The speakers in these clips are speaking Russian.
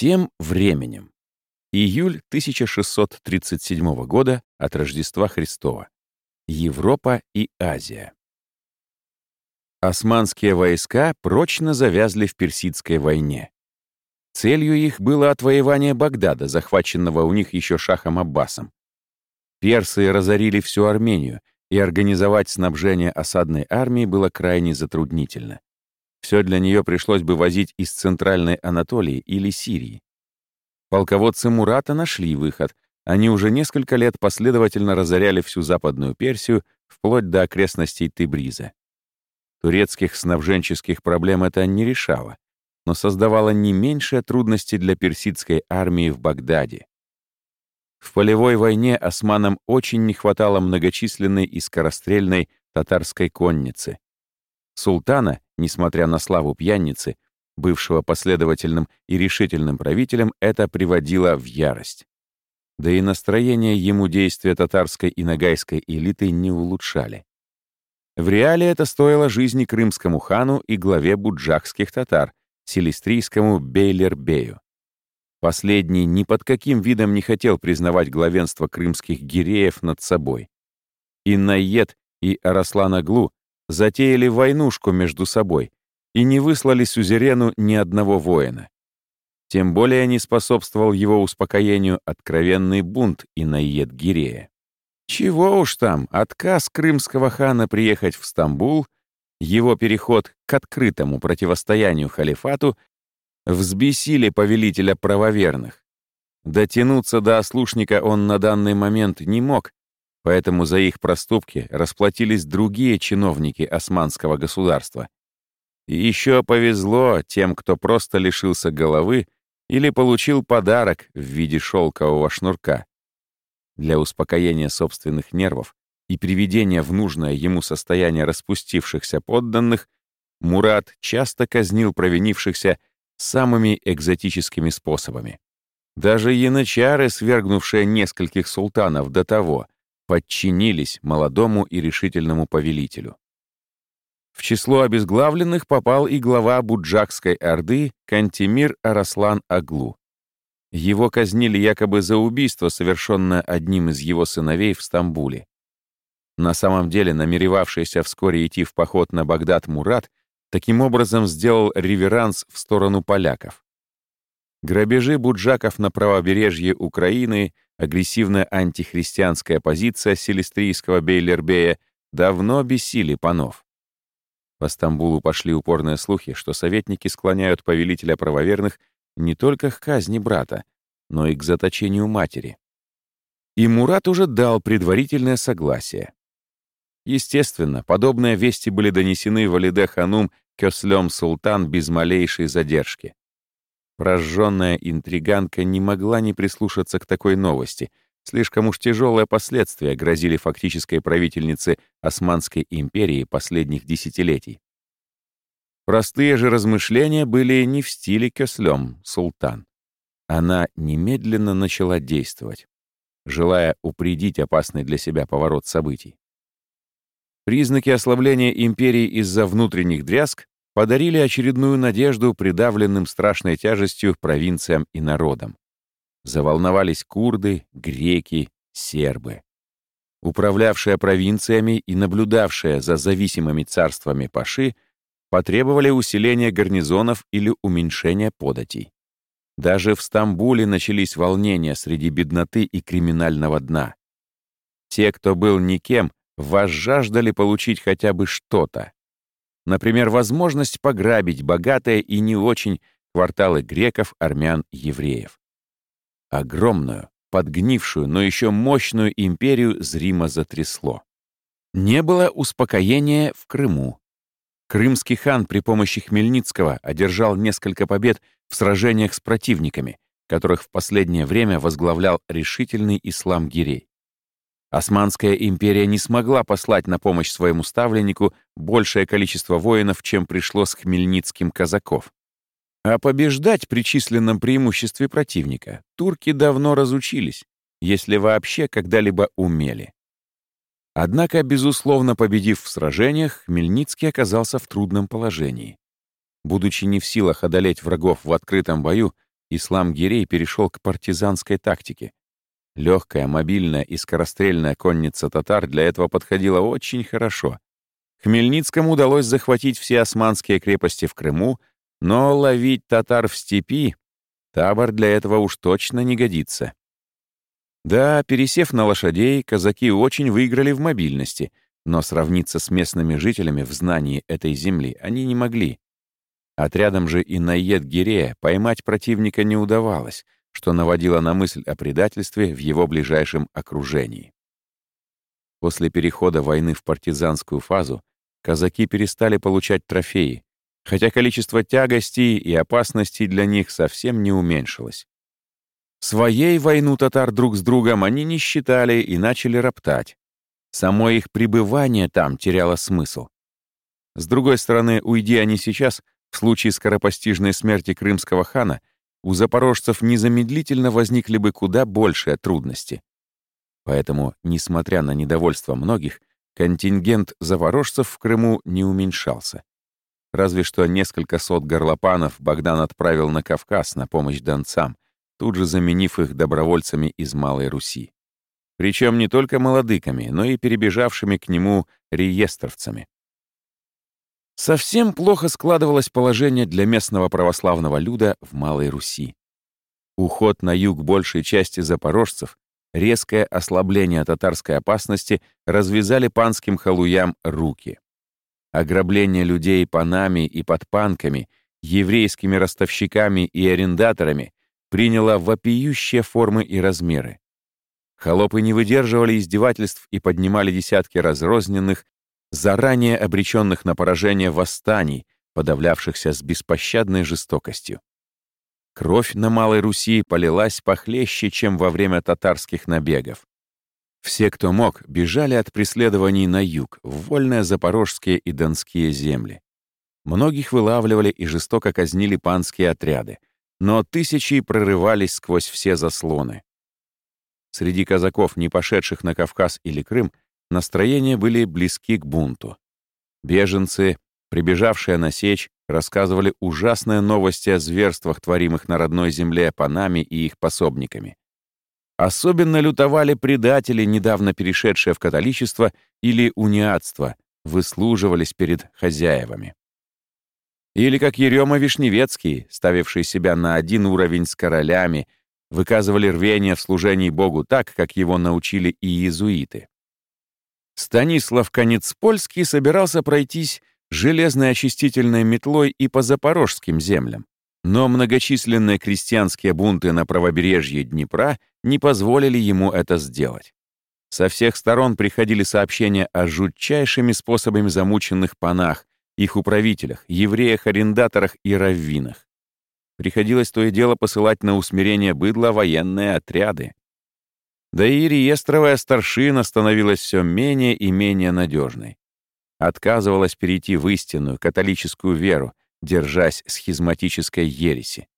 Тем временем. Июль 1637 года от Рождества Христова. Европа и Азия. Османские войска прочно завязли в Персидской войне. Целью их было отвоевание Багдада, захваченного у них еще шахом Аббасом. Персы разорили всю Армению, и организовать снабжение осадной армии было крайне затруднительно. Все для нее пришлось бы возить из Центральной Анатолии или Сирии. Полководцы Мурата нашли выход. Они уже несколько лет последовательно разоряли всю Западную Персию, вплоть до окрестностей Тибриза. Турецких снабженческих проблем это не решало, но создавало не меньшие трудности для персидской армии в Багдаде. В полевой войне османам очень не хватало многочисленной и скорострельной татарской конницы. Султана, несмотря на славу пьяницы, бывшего последовательным и решительным правителем, это приводило в ярость. Да и настроение ему действия татарской и нагайской элиты не улучшали. В реале это стоило жизни крымскому хану и главе буджакских татар, селистрийскому Бейлербею. Последний ни под каким видом не хотел признавать главенство крымских гиреев над собой. И Найет, и Араслан-Аглу затеяли войнушку между собой и не выслали сюзерену ни одного воина. Тем более не способствовал его успокоению откровенный бунт Инаед-Гирея. Чего уж там, отказ крымского хана приехать в Стамбул, его переход к открытому противостоянию халифату взбесили повелителя правоверных. Дотянуться до ослушника он на данный момент не мог, поэтому за их проступки расплатились другие чиновники османского государства. И еще повезло тем, кто просто лишился головы или получил подарок в виде шелкового шнурка. Для успокоения собственных нервов и приведения в нужное ему состояние распустившихся подданных, Мурат часто казнил провинившихся самыми экзотическими способами. Даже янычары, свергнувшие нескольких султанов до того, подчинились молодому и решительному повелителю. В число обезглавленных попал и глава Буджакской Орды Кантемир Араслан Аглу. Его казнили якобы за убийство, совершенное одним из его сыновей в Стамбуле. На самом деле, намеревавшийся вскоре идти в поход на Багдад Мурат, таким образом сделал реверанс в сторону поляков. Грабежи буджаков на правобережье Украины, агрессивная антихристианская позиция селестрийского Бейлербея давно бесили панов. По Стамбулу пошли упорные слухи, что советники склоняют повелителя правоверных не только к казни брата, но и к заточению матери. И Мурат уже дал предварительное согласие. Естественно, подобные вести были донесены Валиде Ханум Кёслем Султан без малейшей задержки. Прожженная интриганка не могла не прислушаться к такой новости. Слишком уж тяжелые последствия грозили фактической правительнице Османской империи последних десятилетий. Простые же размышления были не в стиле Кеслем, султан. Она немедленно начала действовать, желая упредить опасный для себя поворот событий. Признаки ослабления империи из-за внутренних дрязг подарили очередную надежду придавленным страшной тяжестью провинциям и народам. Заволновались курды, греки, сербы. Управлявшая провинциями и наблюдавшая за зависимыми царствами Паши — потребовали усиления гарнизонов или уменьшения податей. Даже в Стамбуле начались волнения среди бедноты и криминального дна. Те, кто был никем, возжаждали получить хотя бы что-то. Например, возможность пограбить богатые и не очень кварталы греков, армян, евреев. Огромную, подгнившую, но еще мощную империю зримо затрясло. Не было успокоения в Крыму, Крымский хан при помощи Хмельницкого одержал несколько побед в сражениях с противниками, которых в последнее время возглавлял решительный ислам Гирей. Османская империя не смогла послать на помощь своему ставленнику большее количество воинов, чем пришло с Хмельницким казаков. А побеждать при численном преимуществе противника турки давно разучились, если вообще когда-либо умели. Однако, безусловно, победив в сражениях, Хмельницкий оказался в трудном положении. Будучи не в силах одолеть врагов в открытом бою, ислам Гирей перешел к партизанской тактике. Легкая, мобильная и скорострельная конница татар для этого подходила очень хорошо. Хмельницкому удалось захватить все османские крепости в Крыму, но ловить татар в степи табор для этого уж точно не годится. Да, пересев на лошадей, казаки очень выиграли в мобильности, но сравниться с местными жителями в знании этой земли они не могли. Отрядом же и наед Гирея поймать противника не удавалось, что наводило на мысль о предательстве в его ближайшем окружении. После перехода войны в партизанскую фазу казаки перестали получать трофеи, хотя количество тягостей и опасностей для них совсем не уменьшилось. Своей войну татар друг с другом они не считали и начали роптать. Само их пребывание там теряло смысл. С другой стороны, уйди они сейчас, в случае скоропостижной смерти крымского хана, у запорожцев незамедлительно возникли бы куда большие трудности. Поэтому, несмотря на недовольство многих, контингент запорожцев в Крыму не уменьшался. Разве что несколько сот горлопанов Богдан отправил на Кавказ на помощь донцам, тут же заменив их добровольцами из Малой Руси. Причем не только молодыками, но и перебежавшими к нему реестровцами. Совсем плохо складывалось положение для местного православного люда в Малой Руси. Уход на юг большей части запорожцев, резкое ослабление татарской опасности развязали панским халуям руки. Ограбление людей панами и подпанками, еврейскими ростовщиками и арендаторами приняло вопиющие формы и размеры. Холопы не выдерживали издевательств и поднимали десятки разрозненных, заранее обреченных на поражение восстаний, подавлявшихся с беспощадной жестокостью. Кровь на Малой Руси полилась похлеще, чем во время татарских набегов. Все, кто мог, бежали от преследований на юг, в вольные запорожские и донские земли. Многих вылавливали и жестоко казнили панские отряды, но тысячи прорывались сквозь все заслоны. Среди казаков, не пошедших на Кавказ или Крым, настроения были близки к бунту. Беженцы, прибежавшие на сечь, рассказывали ужасные новости о зверствах, творимых на родной земле панами и их пособниками. Особенно лютовали предатели, недавно перешедшие в католичество или униатство, выслуживались перед хозяевами. Или как Ерема Вишневецкий, ставивший себя на один уровень с королями, выказывали рвение в служении Богу так, как его научили и иезуиты. Станислав Конецпольский собирался пройтись железной очистительной метлой и по запорожским землям, но многочисленные крестьянские бунты на правобережье Днепра не позволили ему это сделать. Со всех сторон приходили сообщения о жутчайшими способами замученных панах, их управителях, евреях-арендаторах и раввинах. Приходилось то и дело посылать на усмирение быдла военные отряды. Да и реестровая старшина становилась все менее и менее надежной. Отказывалась перейти в истинную католическую веру, держась схизматической ереси.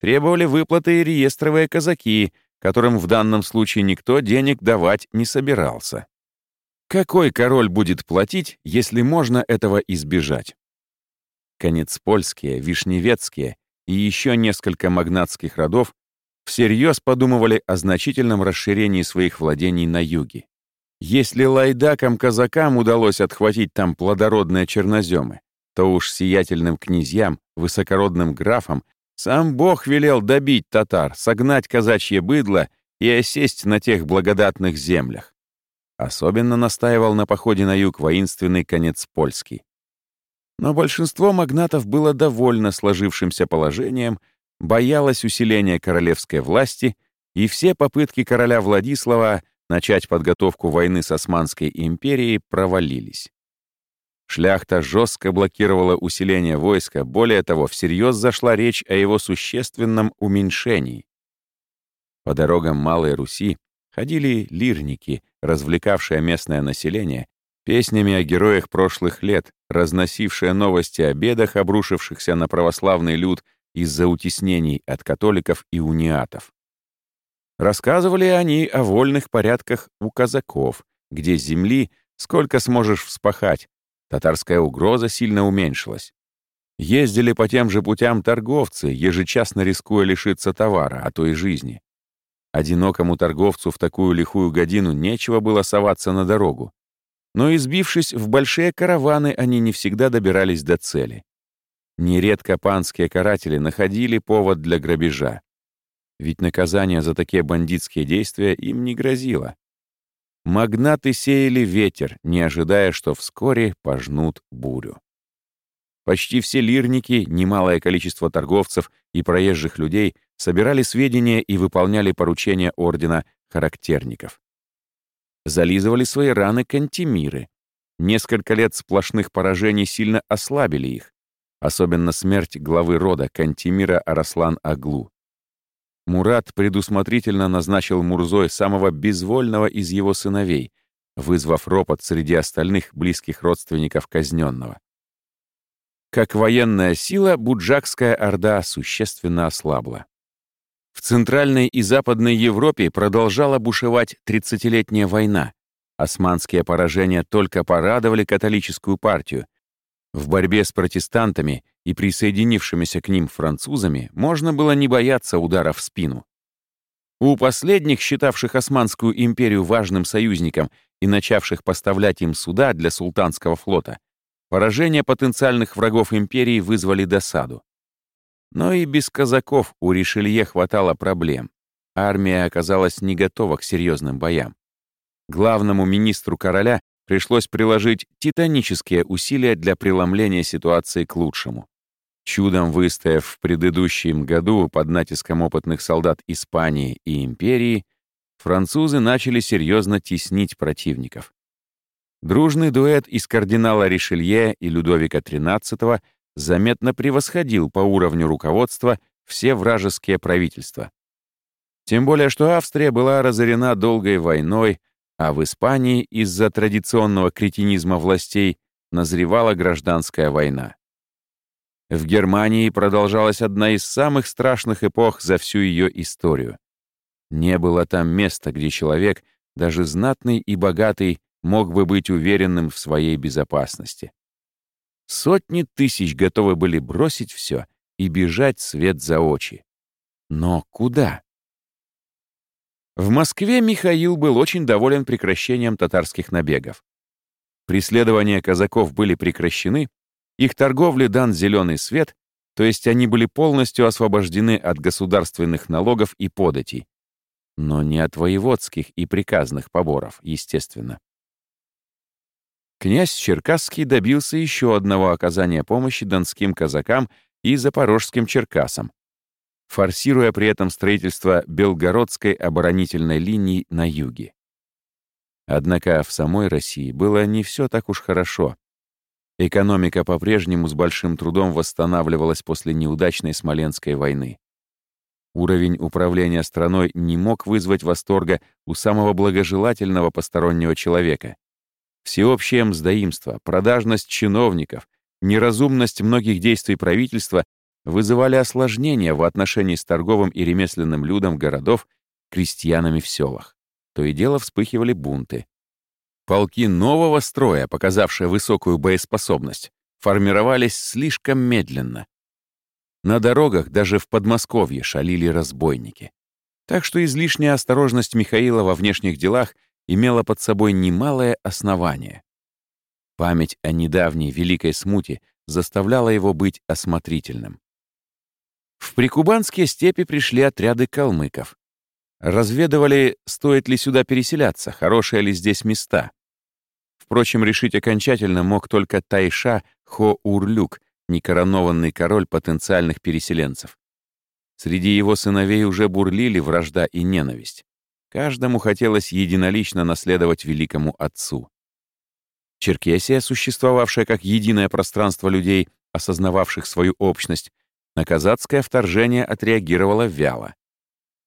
Требовали выплаты и реестровые казаки, которым в данном случае никто денег давать не собирался. Какой король будет платить, если можно этого избежать? Конец польские, вишневецкие и еще несколько магнатских родов всерьез подумывали о значительном расширении своих владений на юге. Если лайдакам-казакам удалось отхватить там плодородные черноземы, то уж сиятельным князьям, высокородным графам сам Бог велел добить татар, согнать казачье быдло и осесть на тех благодатных землях. Особенно настаивал на походе на юг воинственный конец польский. Но большинство магнатов было довольно сложившимся положением, боялось усиления королевской власти, и все попытки короля Владислава начать подготовку войны с Османской империей провалились. Шляхта жестко блокировала усиление войска, более того, всерьез зашла речь о его существенном уменьшении. По дорогам Малой Руси ходили лирники, развлекавшие местное население, песнями о героях прошлых лет, разносившие новости о бедах, обрушившихся на православный люд из-за утеснений от католиков и униатов. Рассказывали они о вольных порядках у казаков, где земли сколько сможешь вспахать, татарская угроза сильно уменьшилась. Ездили по тем же путям торговцы, ежечасно рискуя лишиться товара, а то и жизни. Одинокому торговцу в такую лихую годину нечего было соваться на дорогу. Но избившись в большие караваны, они не всегда добирались до цели. Нередко панские каратели находили повод для грабежа. Ведь наказание за такие бандитские действия им не грозило. Магнаты сеяли ветер, не ожидая, что вскоре пожнут бурю. Почти все лирники, немалое количество торговцев и проезжих людей собирали сведения и выполняли поручения ордена характерников. Зализывали свои раны кантемиры. Несколько лет сплошных поражений сильно ослабили их. Особенно смерть главы рода Кантемира Араслан Аглу. Мурат предусмотрительно назначил Мурзой самого безвольного из его сыновей, вызвав ропот среди остальных близких родственников казненного. Как военная сила, Буджакская Орда существенно ослабла. В Центральной и Западной Европе продолжала бушевать 30-летняя война. Османские поражения только порадовали католическую партию. В борьбе с протестантами и присоединившимися к ним французами можно было не бояться удара в спину. У последних, считавших Османскую империю важным союзником и начавших поставлять им суда для султанского флота, Поражение потенциальных врагов империи вызвали досаду. Но и без казаков у Ришелье хватало проблем. Армия оказалась не готова к серьезным боям. Главному министру короля пришлось приложить титанические усилия для преломления ситуации к лучшему. Чудом выстояв в предыдущем году под натиском опытных солдат Испании и империи, французы начали серьезно теснить противников. Дружный дуэт из кардинала Ришелье и Людовика XIII заметно превосходил по уровню руководства все вражеские правительства. Тем более, что Австрия была разорена долгой войной, а в Испании из-за традиционного кретинизма властей назревала гражданская война. В Германии продолжалась одна из самых страшных эпох за всю ее историю. Не было там места, где человек, даже знатный и богатый, мог бы быть уверенным в своей безопасности. Сотни тысяч готовы были бросить все и бежать свет за очи. Но куда? В Москве Михаил был очень доволен прекращением татарских набегов. Преследования казаков были прекращены, их торговле дан зеленый свет, то есть они были полностью освобождены от государственных налогов и податей, но не от воеводских и приказных поборов, естественно князь Черкасский добился еще одного оказания помощи донским казакам и запорожским черкасам, форсируя при этом строительство Белгородской оборонительной линии на юге. Однако в самой России было не все так уж хорошо. Экономика по-прежнему с большим трудом восстанавливалась после неудачной Смоленской войны. Уровень управления страной не мог вызвать восторга у самого благожелательного постороннего человека. Всеобщее мздоимство, продажность чиновников, неразумность многих действий правительства вызывали осложнения в отношении с торговым и ремесленным людом городов, крестьянами в селах. То и дело вспыхивали бунты. Полки нового строя, показавшие высокую боеспособность, формировались слишком медленно. На дорогах даже в Подмосковье шалили разбойники. Так что излишняя осторожность Михаила во внешних делах имела под собой немалое основание. Память о недавней великой смуте заставляла его быть осмотрительным. В прикубанские степи пришли отряды калмыков. Разведывали, стоит ли сюда переселяться, хорошие ли здесь места. Впрочем, решить окончательно мог только Тайша Хо-Урлюк, некоронованный король потенциальных переселенцев. Среди его сыновей уже бурлили вражда и ненависть. Каждому хотелось единолично наследовать великому отцу. Черкесия, существовавшая как единое пространство людей, осознававших свою общность, на казацкое вторжение отреагировала вяло.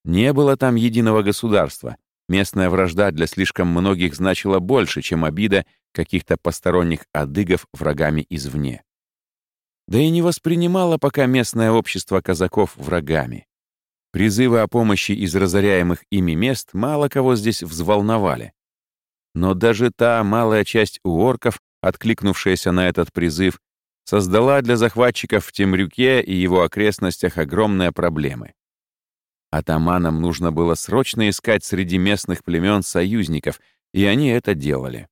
Не было там единого государства. Местная вражда для слишком многих значила больше, чем обида каких-то посторонних адыгов врагами извне. Да и не воспринимало пока местное общество казаков врагами. Призывы о помощи из разоряемых ими мест мало кого здесь взволновали. Но даже та малая часть уорков, откликнувшаяся на этот призыв, создала для захватчиков в Темрюке и его окрестностях огромные проблемы. Атаманам нужно было срочно искать среди местных племен союзников, и они это делали.